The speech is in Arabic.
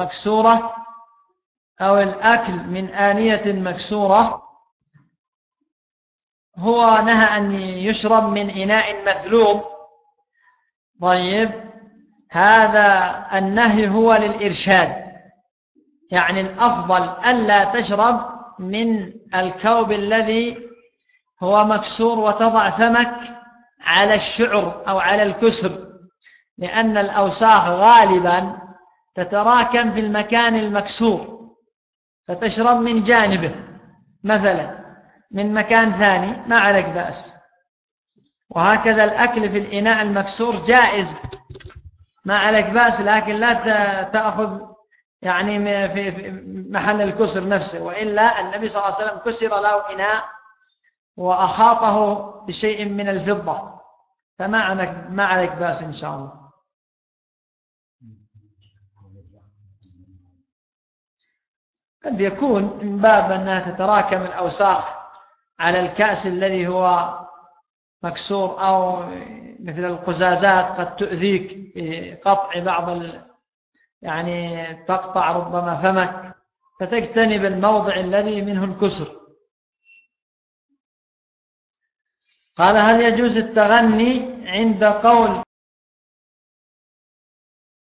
مكسورة أو الأكل من آنية مكسورة هو نهى أن يشرب من إناء مثلوب طيب هذا النهي هو للإرشاد يعني الأفضل ألا تشرب من الكوب الذي هو مكسور وتضع فمك على الشعر أو على الكسر لأن الأوساخ غالبا تتراكم في المكان المكسور فتشرب من جانبه. مثلا من مكان ثاني ما عليك بأس. وهكذا الأكل في الإناء المكسور جائز. ما عليك بأس لكن لا تأخذ يعني في محل الكسر نفسه. وإلا النبي صلى الله عليه وسلم كسر له إناء وأخاطه بشيء من الفضة. فما عليك, ما عليك بأس إن شاء الله. قد يكون من باب أنها تتراكم الأوساخ على الكأس الذي هو مكسور أو مثل القزازات قد تؤذيك بقطع بعض ال... يعني تقطع ربما فمك فتجتنب الموضع الذي منه الكسر. قال هل يجوز التغني عند قول